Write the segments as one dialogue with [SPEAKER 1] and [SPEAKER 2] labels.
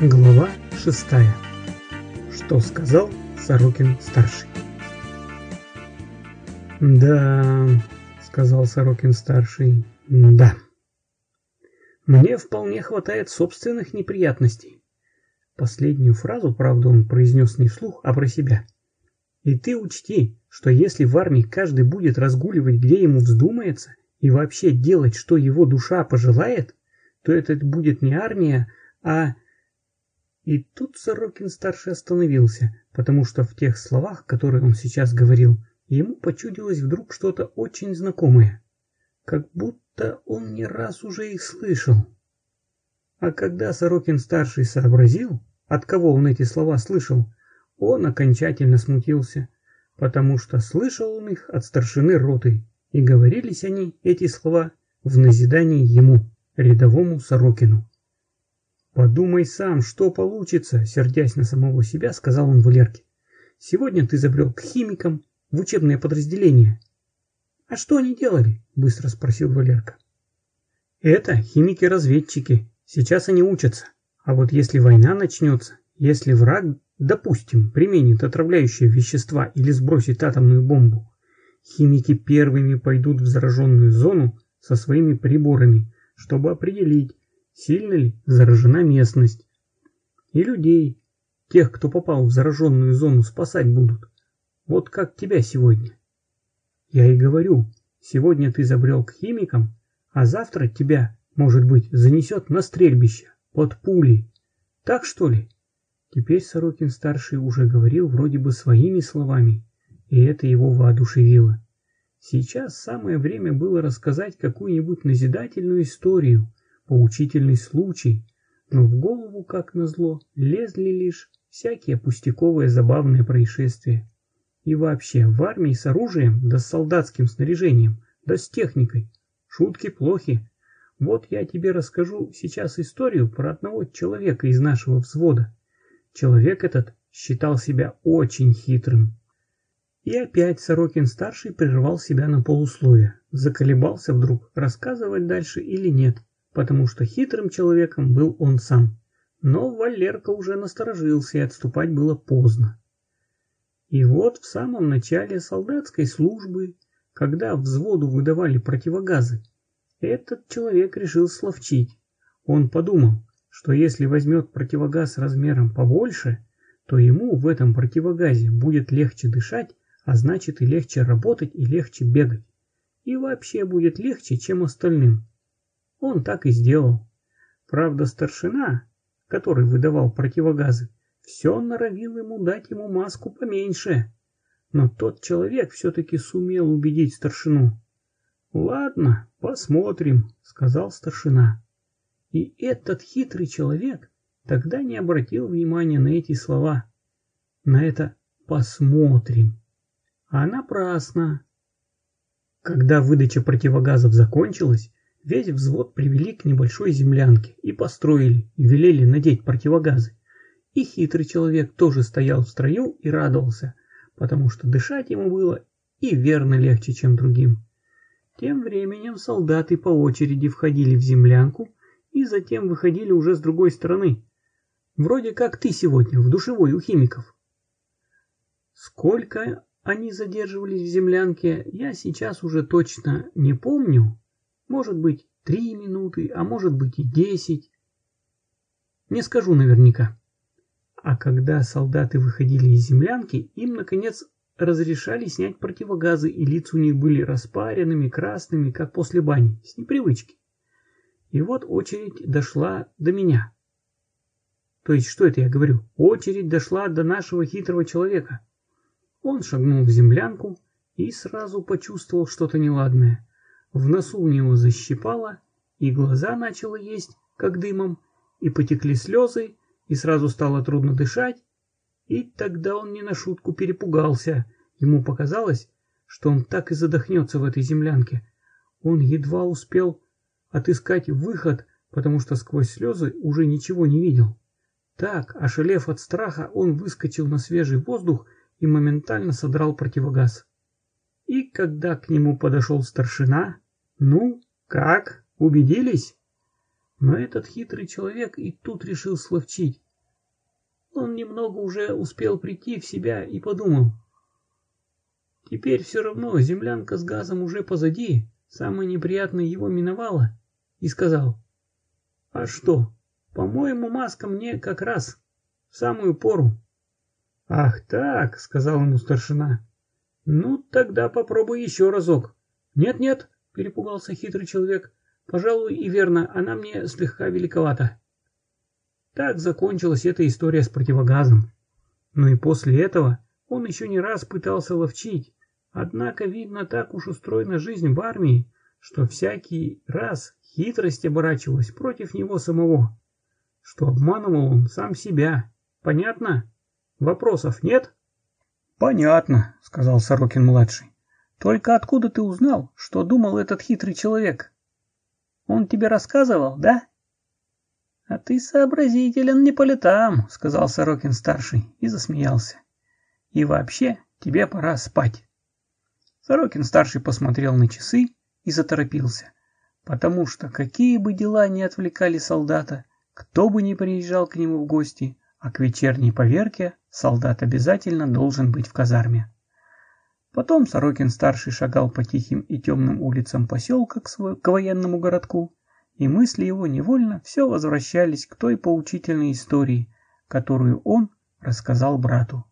[SPEAKER 1] Глава шестая. Что сказал Сорокин-старший? «Да», — сказал Сорокин-старший, — «да. Мне вполне хватает собственных неприятностей». Последнюю фразу, правда, он произнес не вслух, а про себя. «И ты учти, что если в армии каждый будет разгуливать, где ему вздумается, и вообще делать, что его душа пожелает, то это будет не армия, а и тут Сорокин-старший остановился, потому что в тех словах, которые он сейчас говорил, ему почудилось вдруг что-то очень знакомое. Как будто он не раз уже их слышал. А когда Сорокин-старший сообразил, от кого он эти слова слышал, он окончательно смутился, потому что слышал он их от старшины роты, и говорились они, эти слова, в назидании ему, рядовому Сорокину. «Подумай сам, что получится», — сердясь на самого себя, сказал он Валерке. «Сегодня ты забрел к химикам в учебное подразделение». «А что они делали?» — быстро спросил Валерка. «Это химики-разведчики. Сейчас они учатся. А вот если война начнется, если враг, допустим, применит отравляющие вещества или сбросит атомную бомбу, химики первыми пойдут в зараженную зону со своими приборами, чтобы определить, сильно ли заражена местность. И людей, тех, кто попал в зараженную зону, спасать будут. Вот как тебя сегодня. Я и говорю, сегодня ты забрел к химикам, а завтра тебя, может быть, занесет на стрельбище, под пули. Так что ли? Теперь Сорокин-старший уже говорил вроде бы своими словами, и это его воодушевило. Сейчас самое время было рассказать какую-нибудь назидательную историю, поучительный случай, но в голову, как назло, лезли лишь всякие пустяковые забавные происшествия. И вообще, в армии с оружием, да с солдатским снаряжением, да с техникой, шутки плохи. Вот я тебе расскажу сейчас историю про одного человека из нашего взвода. Человек этот считал себя очень хитрым. И опять Сорокин-старший прервал себя на полусловие, заколебался вдруг, рассказывать дальше или нет потому что хитрым человеком был он сам. Но Валерка уже насторожился, и отступать было поздно. И вот в самом начале солдатской службы, когда взводу выдавали противогазы, этот человек решил словчить. Он подумал, что если возьмет противогаз размером побольше, то ему в этом противогазе будет легче дышать, а значит и легче работать и легче бегать. И вообще будет легче, чем остальным. Он так и сделал. Правда, старшина, который выдавал противогазы, все норовил ему дать ему маску поменьше. Но тот человек все-таки сумел убедить старшину. «Ладно, посмотрим», — сказал старшина. И этот хитрый человек тогда не обратил внимания на эти слова. На это «посмотрим». А напрасно. Когда выдача противогазов закончилась, Весь взвод привели к небольшой землянке и построили, и велели надеть противогазы. И хитрый человек тоже стоял в строю и радовался, потому что дышать ему было и верно легче, чем другим. Тем временем солдаты по очереди входили в землянку и затем выходили уже с другой стороны. Вроде как ты сегодня в душевой у химиков. Сколько они задерживались в землянке, я сейчас уже точно не помню, может быть, три минуты, а может быть и десять. Не скажу наверняка. А когда солдаты выходили из землянки, им, наконец, разрешали снять противогазы, и лица у них были распаренными, красными, как после бани, с непривычки. И вот очередь дошла до меня. То есть, что это я говорю? Очередь дошла до нашего хитрого человека. Он шагнул в землянку и сразу почувствовал что-то неладное. В носу у него защипало, и глаза начало есть, как дымом, и потекли слезы, и сразу стало трудно дышать. И тогда он не на шутку перепугался. Ему показалось, что он так и задохнется в этой землянке. Он едва успел отыскать выход, потому что сквозь слезы уже ничего не видел. Так, ошалев от страха, он выскочил на свежий воздух и моментально содрал противогаз. И когда к нему подошел старшина, ну, как, убедились? Но этот хитрый человек и тут решил словчить. он немного уже успел прийти в себя и подумал. Теперь все равно землянка с газом уже позади, самое неприятное его миновало, и сказал, «А что, по-моему, маска мне как раз в самую пору». «Ах так», — сказал ему старшина, «ну тогда попробуй еще разок». «Нет-нет», — перепугался хитрый человек, «пожалуй, и верно, она мне слегка великовата». Так закончилась эта история с противогазом. Но и после этого он еще не раз пытался ловчить, однако, видно, так уж устроена жизнь в армии, что всякий раз хитрость оборачивалась против него самого, что обманывал он сам себя. Понятно? Вопросов нет?
[SPEAKER 2] Понятно, сказал Сорокин-младший. Только откуда ты узнал, что думал этот хитрый человек? Он тебе рассказывал, да? А ты сообразителен не по летам, сказал Сорокин-старший и засмеялся. И вообще, тебе пора спать. Сорокин-старший посмотрел на часы и заторопился, потому что какие бы дела ни отвлекали солдата, кто бы ни приезжал к нему в гости, а к вечерней поверке солдат обязательно должен быть в казарме. Потом Сорокин-старший шагал по тихим и темным улицам поселка к, к военному городку, и мысли его невольно все возвращались к той поучительной истории, которую он рассказал брату.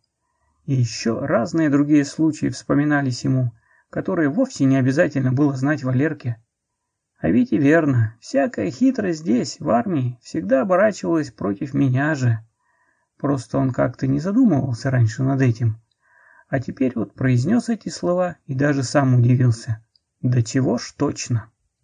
[SPEAKER 2] И еще разные другие случаи вспоминались ему, которые вовсе не обязательно было знать Валерке. А ведь и верно, всякая хитрость здесь, в армии, всегда оборачивалась против меня же. Просто он как-то не задумывался раньше над этим. А теперь вот произнес эти слова и даже сам удивился. Да чего ж точно.